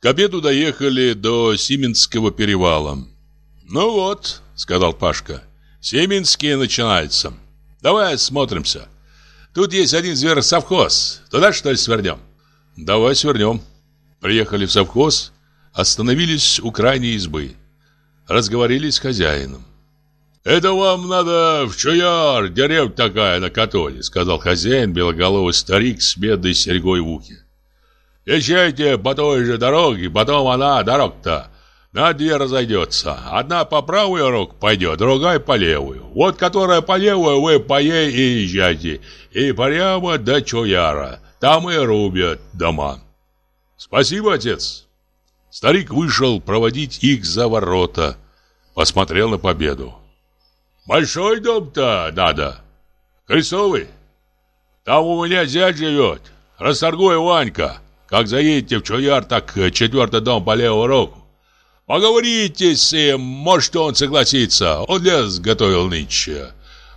К обеду доехали до Сименского перевала. «Ну вот», — сказал Пашка, — «Сименские начинаются. Давай осмотримся. Тут есть один зверосовхоз. Туда, что ли, свернем?» «Давай свернем». Приехали в совхоз, остановились у крайней избы. Разговорились с хозяином. «Это вам надо в Чуяр, деревня такая на Католе», сказал хозяин, белоголовый старик с бедной серьгой в ухе. «Езжайте по той же дороге, потом она, дорога-то, на две разойдется. Одна по правую руку пойдет, другая по левую. Вот которая по левую, вы по ей и езжайте. И прямо до Чуяра. Там и рубят дома». «Спасибо, отец». Старик вышел проводить их за ворота, посмотрел на победу. Большой дом-то надо. Крестовый. Там у меня зять живет. Расторгуй Ванька. Как заедете в Чуяр, так четвертый дом по левую руку. Поговорите с ним, может, он согласится. Он лес готовил нынче.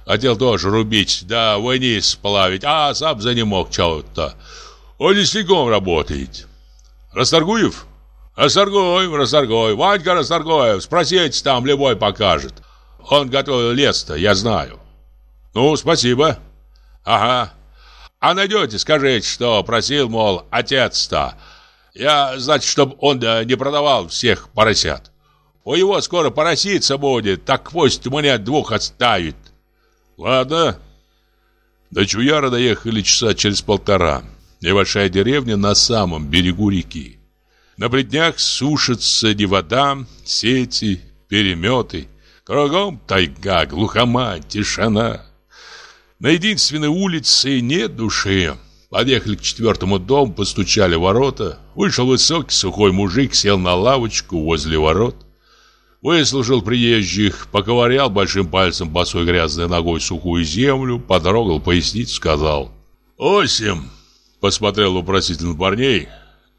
Хотел тоже рубить, да вниз сплавить, а сам за ним мог чего-то. Он лесником работает. Расторгуев? Расторгуев, Расторгуев. Ванька Расторгуев. Спросите там, любой покажет. Он готовил лес-то, я знаю. Ну, спасибо. Ага. А найдете, скажите, что просил, мол, отец-то. Я, значит, чтобы он не продавал всех поросят. У него скоро поросица будет, так хвост мне двух оставит. Ладно. До Чуяра доехали часа через полтора. Небольшая деревня на самом берегу реки. На плетнях сушатся не вода, сети, переметы. Кругом тайга, глухома, тишина. На единственной улице нет души. Подъехали к четвертому дому, постучали в ворота. Вышел высокий сухой мужик, сел на лавочку возле ворот. Выслушал приезжих, поковырял большим пальцем босой грязной ногой сухую землю, потрогал поясницу, сказал «Осим!» Посмотрел вопросительно парней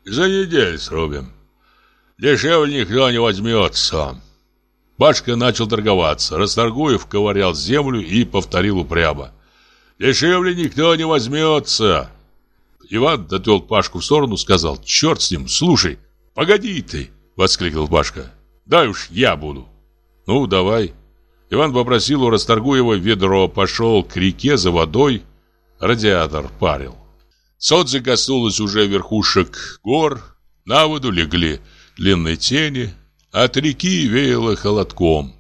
«За неделю срубим. Дешевле никто не возьмется». Пашка начал торговаться. Расторгуев ковырял землю и повторил упрямо. «Дешевле никто не возьмется!» Иван отвел Пашку в сторону, сказал «Черт с ним, слушай, погоди ты!» Воскликнул Пашка. «Дай уж я буду!» «Ну, давай!» Иван попросил у Расторгуева ведро, пошел к реке за водой, радиатор парил. Солнце коснулось уже верхушек гор, на воду легли длинные тени, от реки веяло холодком.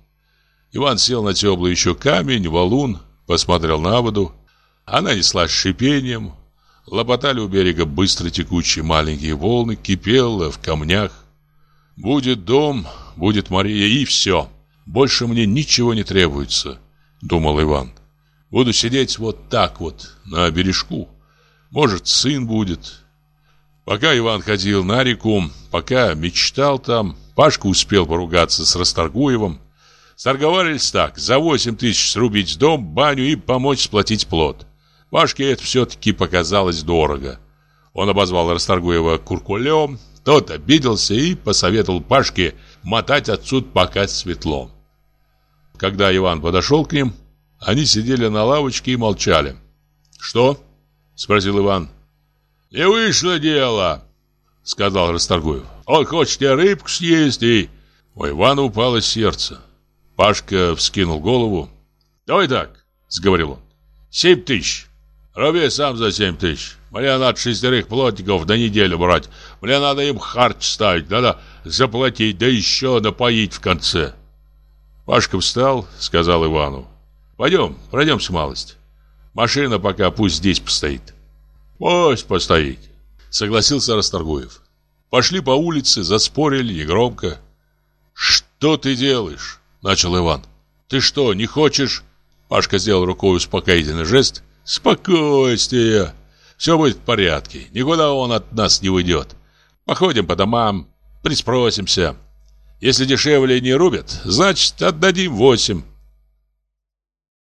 Иван сел на теплый еще камень, валун, посмотрел на воду. Она неслась шипением. Лопотали у берега быстро текучие маленькие волны, кипело в камнях. «Будет дом, будет Мария, и все. Больше мне ничего не требуется», — думал Иван. «Буду сидеть вот так вот, на бережку. Может, сын будет». Пока Иван ходил на реку, пока мечтал там, Пашка успел поругаться с Расторгуевым. Сторговались так, за 8 тысяч срубить дом, баню и помочь сплотить плод. Пашке это все-таки показалось дорого. Он обозвал Расторгуева куркулем, тот обиделся и посоветовал Пашке мотать отсюда пока светло. Когда Иван подошел к ним, они сидели на лавочке и молчали. «Что?» – спросил Иван. «Не вышло дело», — сказал Расторгуев. Он хочет и рыбку съесть, и...» У Ивана упало сердце. Пашка вскинул голову. «Давай так», — сговорил он. «Семь тысяч. Руби сам за семь тысяч. Мне надо шестерых плотников на неделю брать. Мне надо им харч ставить, надо заплатить, да еще напоить в конце». Пашка встал, сказал Ивану. «Пойдем, пройдемся малость. Машина пока пусть здесь постоит». «Пусть постоит», — согласился Расторгуев. Пошли по улице, заспорили негромко. «Что ты делаешь?» – начал Иван. «Ты что, не хочешь?» Пашка сделал рукой успокоительный жест. «Спокойствие! Все будет в порядке. Никуда он от нас не уйдет. Походим по домам, приспросимся. Если дешевле не рубят, значит, отдадим восемь.